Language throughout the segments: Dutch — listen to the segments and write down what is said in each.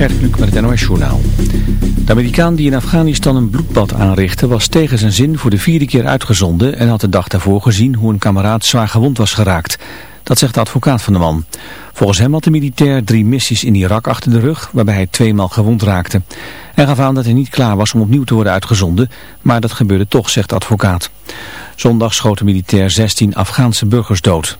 Gert Kluk met het NOS Journaal. De Amerikaan die in Afghanistan een bloedbad aanrichtte was tegen zijn zin voor de vierde keer uitgezonden en had de dag daarvoor gezien hoe een kameraad zwaar gewond was geraakt. Dat zegt de advocaat van de man. Volgens hem had de militair drie missies in Irak achter de rug waarbij hij tweemaal gewond raakte. Hij gaf aan dat hij niet klaar was om opnieuw te worden uitgezonden, maar dat gebeurde toch, zegt de advocaat. Zondag schoot de militair 16 Afghaanse burgers dood.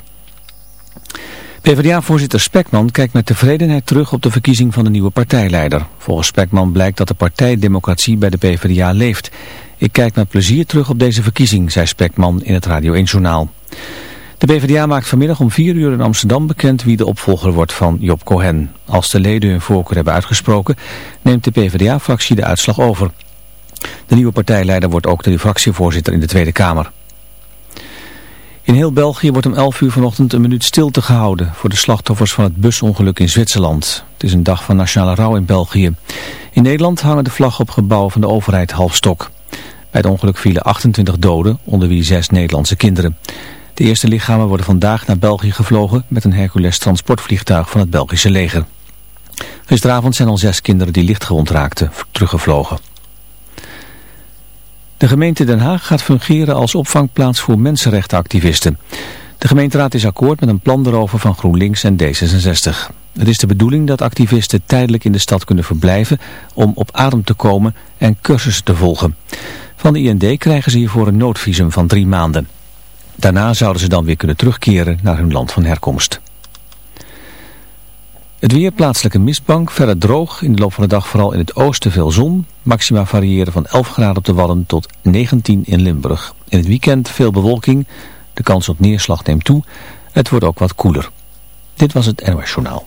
PvdA-voorzitter Spekman kijkt met tevredenheid terug op de verkiezing van de nieuwe partijleider. Volgens Spekman blijkt dat de partijdemocratie bij de PvdA leeft. Ik kijk met plezier terug op deze verkiezing, zei Spekman in het Radio 1-journaal. De PvdA maakt vanmiddag om 4 uur in Amsterdam bekend wie de opvolger wordt van Job Cohen. Als de leden hun voorkeur hebben uitgesproken, neemt de PvdA-fractie de uitslag over. De nieuwe partijleider wordt ook de fractievoorzitter in de Tweede Kamer. In heel België wordt om 11 uur vanochtend een minuut stilte gehouden voor de slachtoffers van het busongeluk in Zwitserland. Het is een dag van nationale rouw in België. In Nederland hangen de vlag op gebouwen van de overheid halfstok. Bij het ongeluk vielen 28 doden, onder wie zes Nederlandse kinderen. De eerste lichamen worden vandaag naar België gevlogen met een Hercules transportvliegtuig van het Belgische leger. Gisteravond zijn al zes kinderen die lichtgewond raakten teruggevlogen. De gemeente Den Haag gaat fungeren als opvangplaats voor mensenrechtenactivisten. De gemeenteraad is akkoord met een plan erover van GroenLinks en D66. Het is de bedoeling dat activisten tijdelijk in de stad kunnen verblijven om op adem te komen en cursussen te volgen. Van de IND krijgen ze hiervoor een noodvisum van drie maanden. Daarna zouden ze dan weer kunnen terugkeren naar hun land van herkomst. Het weer plaatselijke mistbank, verder droog. In de loop van de dag vooral in het oosten veel zon. Maxima variëren van 11 graden op de Wadden tot 19 in Limburg. In het weekend veel bewolking. De kans op neerslag neemt toe. Het wordt ook wat koeler. Dit was het NOS Journaal.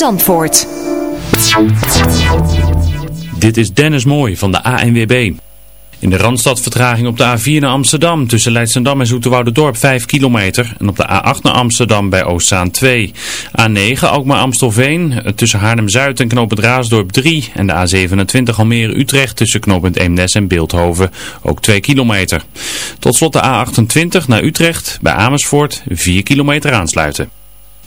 Dit is Dennis Mooi van de ANWB. In de Randstad vertraging op de A4 naar Amsterdam tussen Leidsendam en Dorp 5 kilometer. En op de A8 naar Amsterdam bij Oostzaan 2. A9 Alkmaar-Amstelveen tussen Haarlem-Zuid en Knoopend Raasdorp 3. En de A27 Almere-Utrecht tussen Knoopend Eemnes en Beeldhoven ook 2 kilometer. Tot slot de A28 naar Utrecht bij Amersfoort 4 kilometer aansluiten.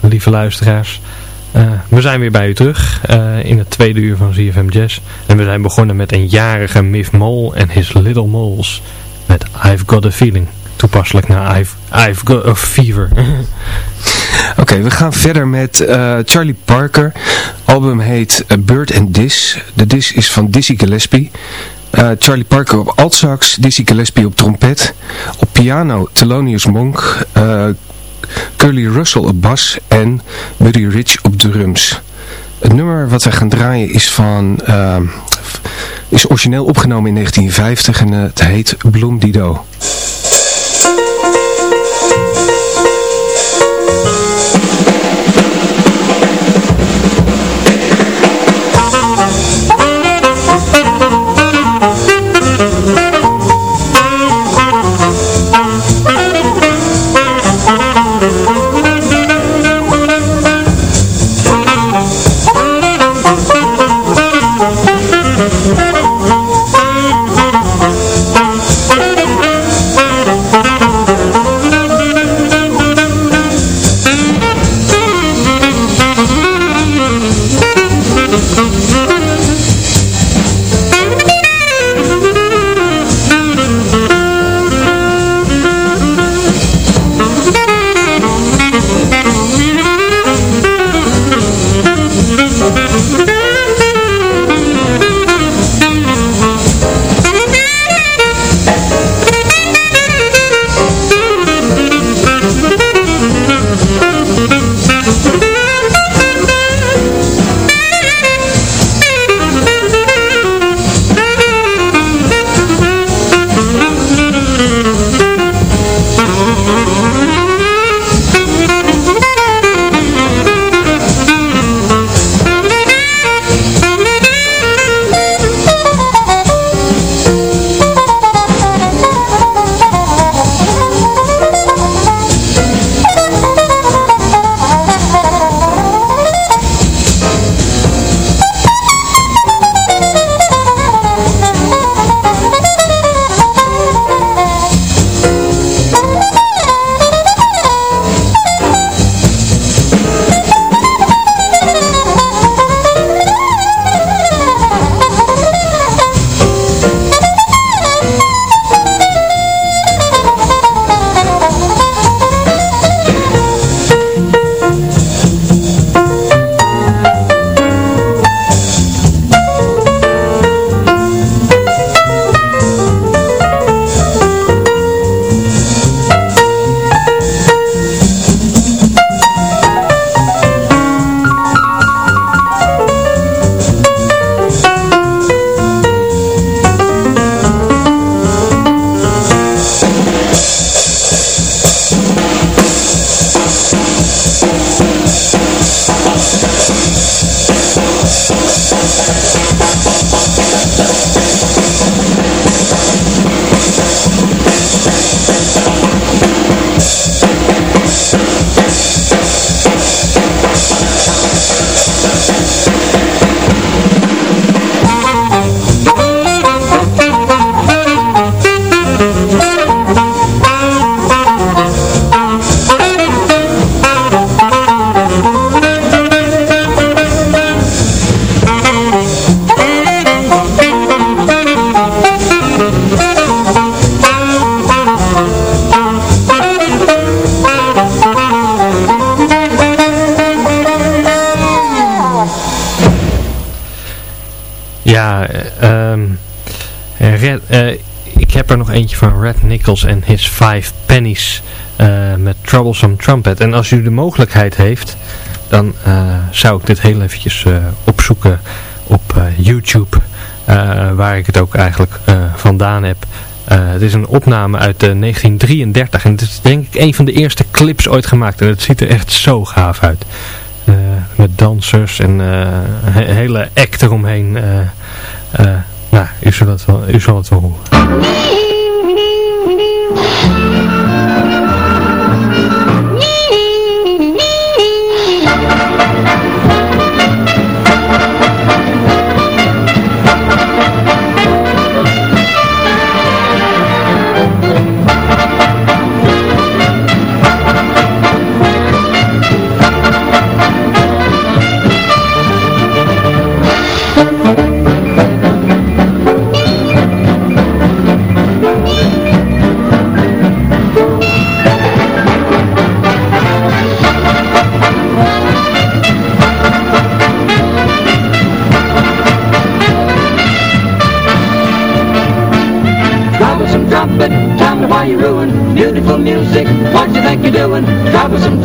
Lieve luisteraars. Uh, we zijn weer bij u terug uh, in het tweede uur van ZFM Jazz. En we zijn begonnen met een jarige Miff Mole en His Little Moles. Met I've Got a Feeling. Toepasselijk naar I've, I've Got a Fever. Oké, we gaan verder met uh, Charlie Parker. album heet Bird and Dis. De Dis is van Dizzy Gillespie. Charlie Parker op altsax, Dizzy Gillespie op trompet. Op piano Thelonious Monk, Curly Russell op bas en Buddy Rich op drums. Het nummer wat wij gaan draaien is van... Uh, is origineel opgenomen in 1950 en het heet Bloom Dido. Van Red Nichols en His Five Pennies uh, met Troublesome Trumpet. En als u de mogelijkheid heeft, dan uh, zou ik dit heel eventjes uh, opzoeken op YouTube. waar ik het ook eigenlijk vandaan heb. het is een opname uit 1933 en het is denk ik een van de eerste clips ooit gemaakt. En het ziet er echt zo gaaf uit. met dansers en een hele act eromheen. nou, u zal het wel, u zal het wel horen.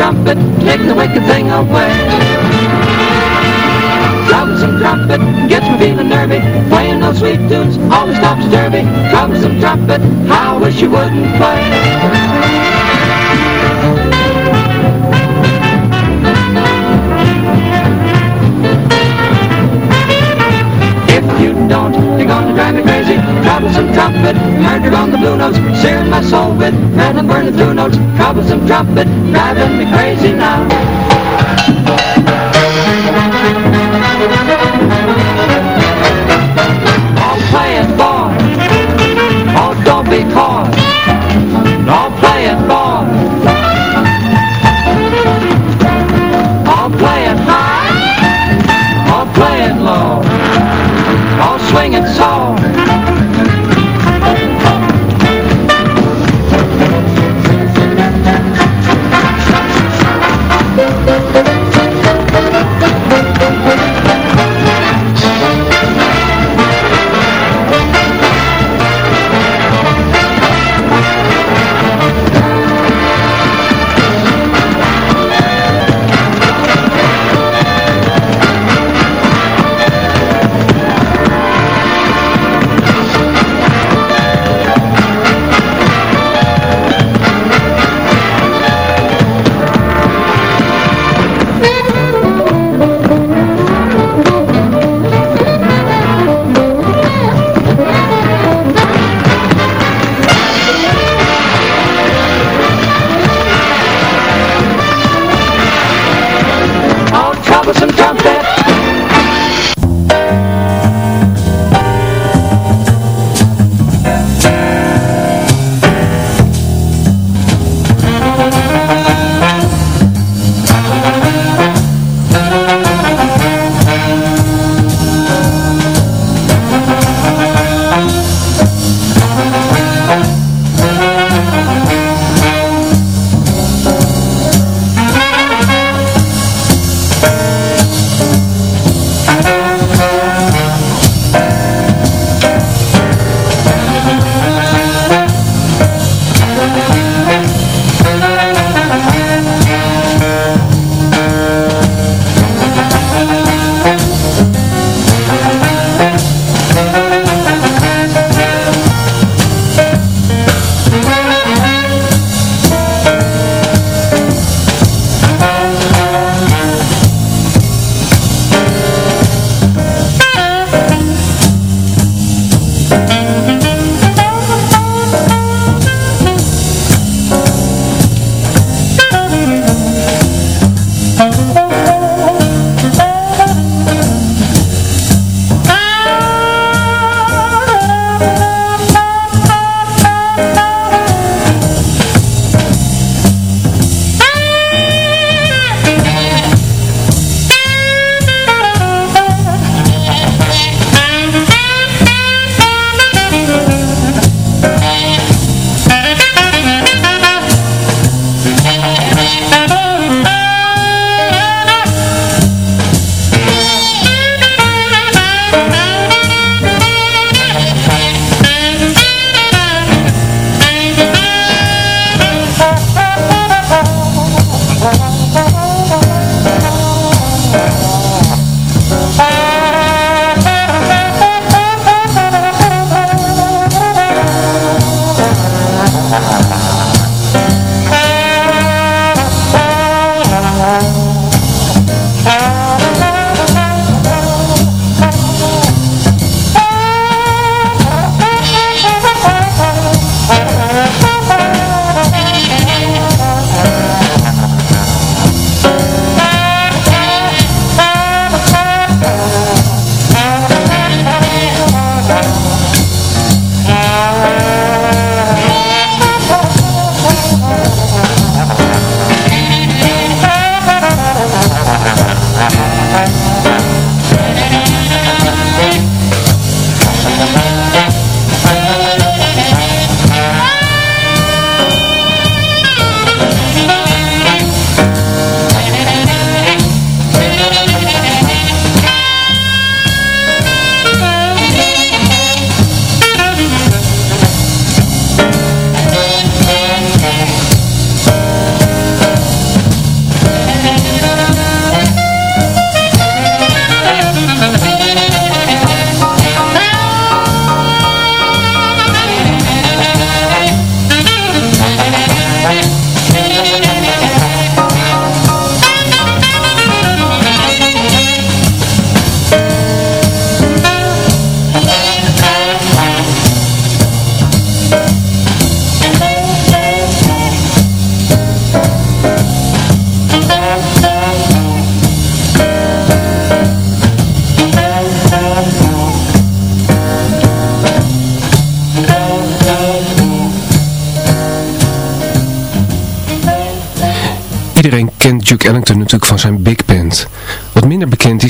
Trumpet, take the wicked thing away. Troublesome trumpet gets me feeling nervy. Playing those sweet tunes always stops derby. Troublesome trumpet, I wish you wouldn't play. Troublesome trumpet Murder on the blue notes Searing my soul with and burning blue notes. Troublesome trumpet Driving me crazy now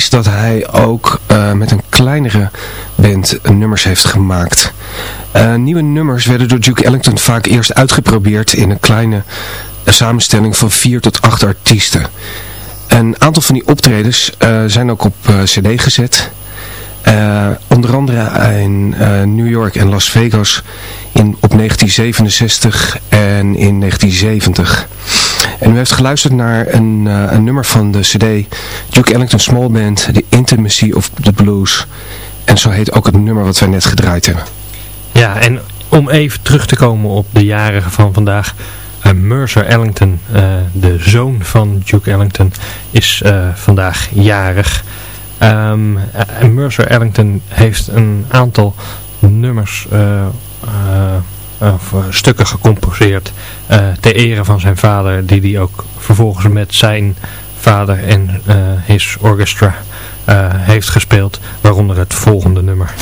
dat hij ook eh, met een kleinere band nummers heeft gemaakt. Uh, nieuwe nummers werden door Duke Ellington vaak eerst uitgeprobeerd in een kleine samenstelling van vier tot acht artiesten. Een aantal van die optredens uh, zijn ook op cd gezet. onder andere in New York en Las Vegas in, op 1967 en in 1970. En u heeft geluisterd naar een, uh, een nummer van de cd Duke Ellington Small Band, The Intimacy of the Blues. En zo heet ook het nummer wat wij net gedraaid hebben. Ja, en om even terug te komen op de jarigen van vandaag. Uh, Mercer Ellington, uh, de zoon van Duke Ellington, is vandaag jarig. Um, Mercer Ellington heeft een aantal nummers of stukken gecomposeerd uh, ter ere van zijn vader, die hij ook vervolgens met zijn vader en uh, his orchestra heeft gespeeld, waaronder het volgende nummer.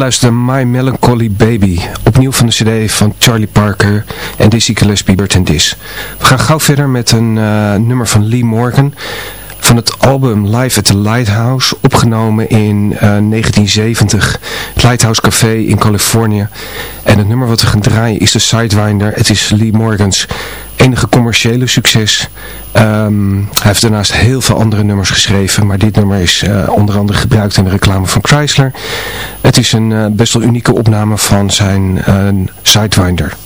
Geluisterd naar My Melancholy Baby. Opnieuw van de cd van Charlie Parker en Dizzy Gillespie, Bert Dis. We gaan gauw verder met een uh, nummer van Lee Morgan. Van het album Live at the Lighthouse. Opgenomen in uh, 1970. Het Lighthouse Café in Californië. En het nummer wat we gaan draaien is de Sidewinder. Het is Lee Morgans enige commerciële succes. Um, hij heeft daarnaast heel veel andere nummers geschreven, maar dit nummer is uh, onder andere gebruikt in de reclame van Chrysler. Het is een uh, best wel unieke opname van zijn uh, Sidewinder.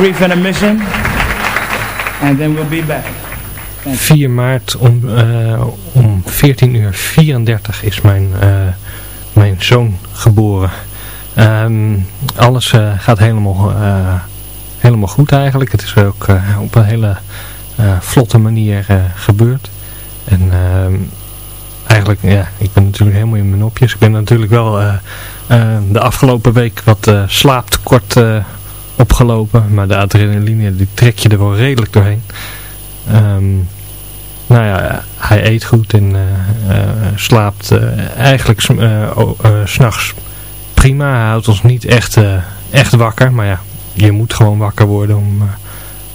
A very brief intermission, and then we'll be back. 4 maart om, uh, om 14 uur 34 is mijn, uh, mijn zoon geboren. Um, alles uh, gaat helemaal, helemaal goed eigenlijk. Het is ook op een hele vlotte manier gebeurd. En ehm, eigenlijk, ja, ik ben natuurlijk helemaal in mijn nopjes. Ik ben natuurlijk wel de afgelopen week wat slaaptekort opgelopen. Maar de adrenaline die trek je er wel redelijk doorheen. Um, nou ja, hij eet goed en uh, uh, slaapt uh, eigenlijk s'nachts prima. Hij houdt ons niet echt, echt wakker. Maar ja, je moet gewoon wakker worden om,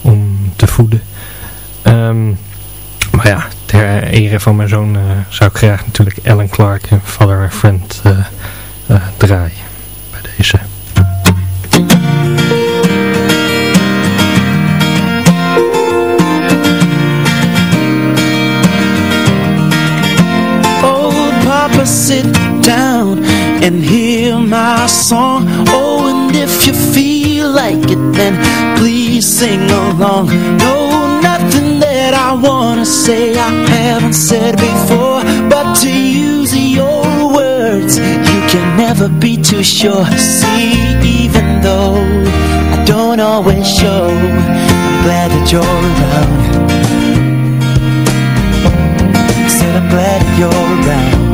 om te voeden. Um, maar ja, ter ere van mijn zoon zou ik graag natuurlijk Ellen Clark en Father and Friend draaien. Bij deze. Sit down and hear my song. Oh, and if you feel like it, then please sing along. No, nothing that I wanna say I haven't said before But to use your words, you can never be too sure. See, even though I don't always show I'm glad that you're around. Said I'm glad that you're around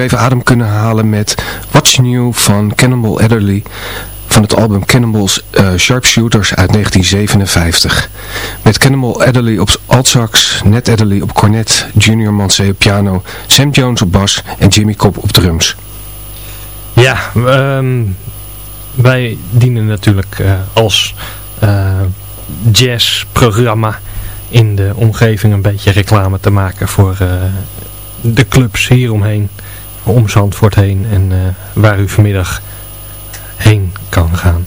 even adem kunnen halen met What's New van Cannibal Adderley van het album Cannibals uh, Sharpshooters uit 1957. Met Cannibal Adderley op altsax, Ned Adderley op cornet, Junior Mansey op piano, Sam Jones op bas en Jimmy Cobb op drums. Ja, ehm, wij dienen natuurlijk uh, als uh, jazzprogramma in de omgeving een beetje reclame te maken voor de clubs hieromheen, om Zandvoort heen en waar u vanmiddag heen kan gaan.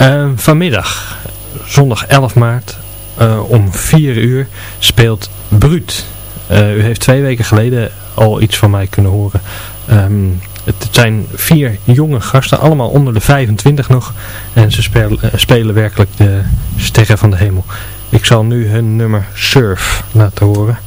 Uh, vanmiddag, zondag 11 maart, uh, om 4 uur, speelt Bruut. U heeft twee weken geleden al iets van mij kunnen horen. Um, het zijn vier jonge gasten, allemaal onder de 25 nog. En ze spelen, spelen werkelijk de sterren van de hemel. Ik zal nu hun nummer Surf laten horen.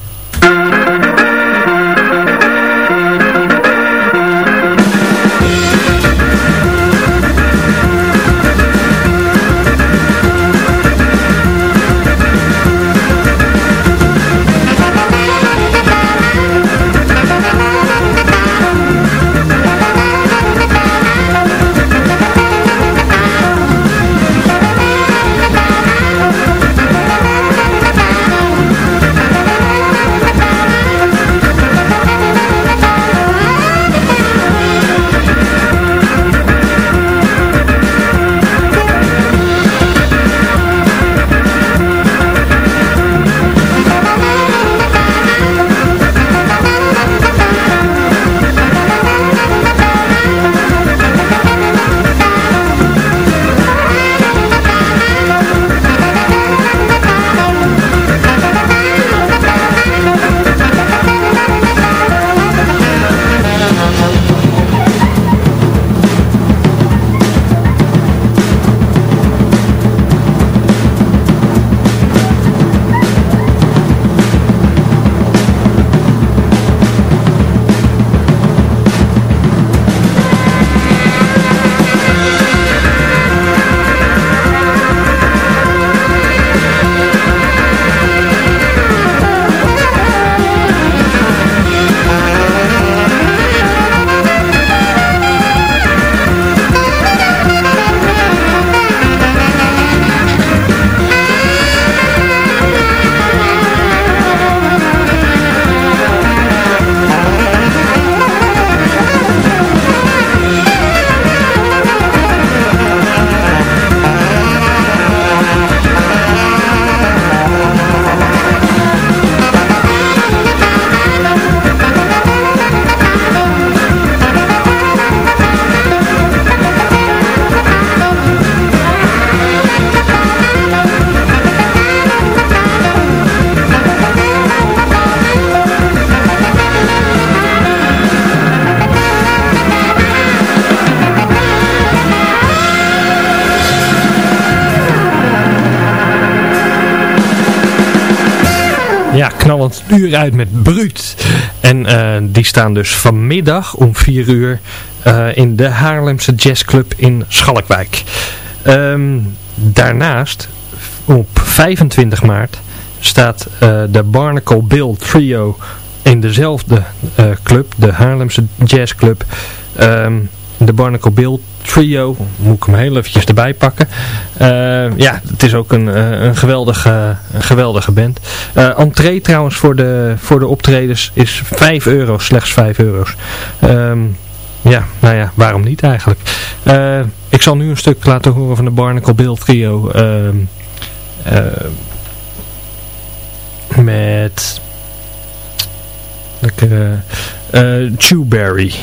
Ja, knallend uur uit met Bruut. En uh, die staan dus vanmiddag om 4 uur uh, in de Haarlemse Jazzclub in Schalkwijk. Um, daarnaast, op 25 maart, staat uh, de Barnacle Bill Trio in dezelfde club, de Haarlemse Jazzclub. Um, de Barnacle Bill Trio. Moet ik hem heel eventjes erbij pakken. ja, het is ook een, een, geweldige, een geweldige band. Uh, entree trouwens voor de, voor de optredens is 5 euro, slechts 5 euro's. Ehm, ja, nou ja, waarom niet eigenlijk? ik zal nu een stuk laten horen van de Barnacle Bill Trio. Ehm, met lekkere uh, Chewberry.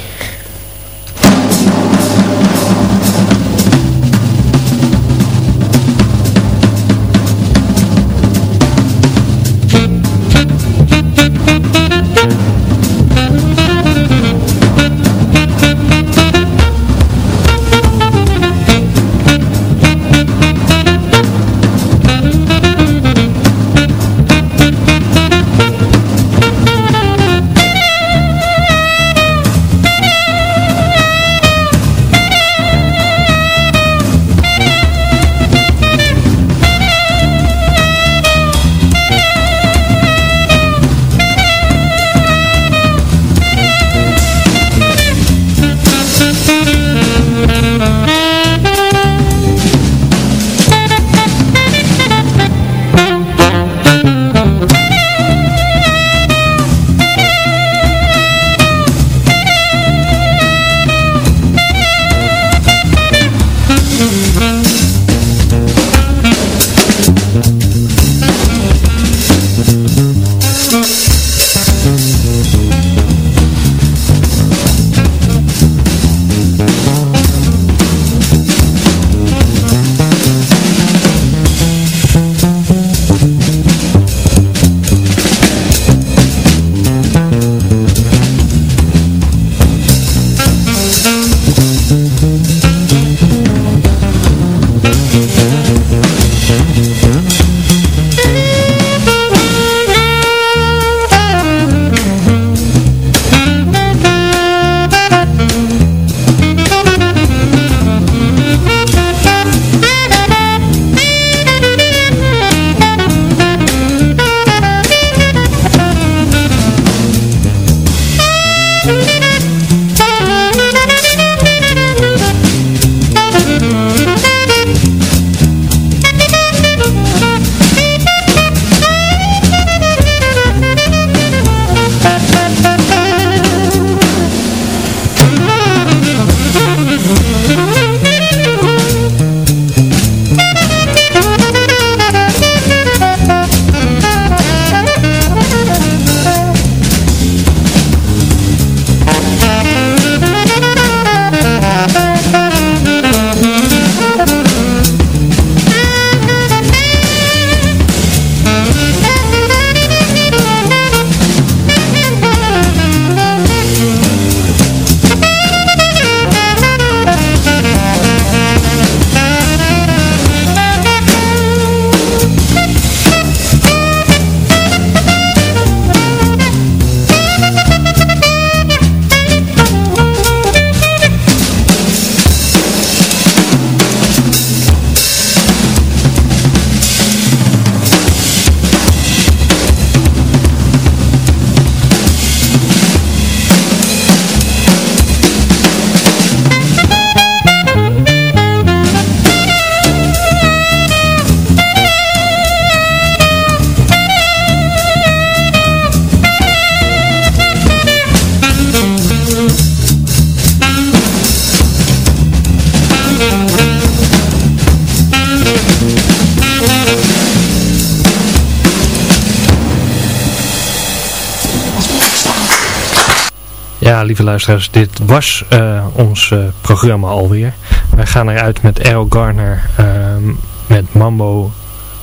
Lieve luisteraars, dit was uh, ons uh, programma alweer. Wij gaan eruit met Errol Garner, um, met Mambo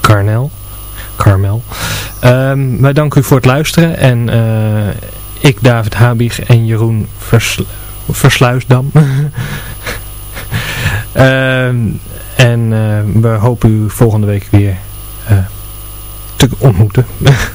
Carnel. Carmel. Um, wij danken u voor het luisteren en uh, ik, David Habig en Jeroen Vers Versluisdam. um, en we hopen u volgende week weer te ontmoeten.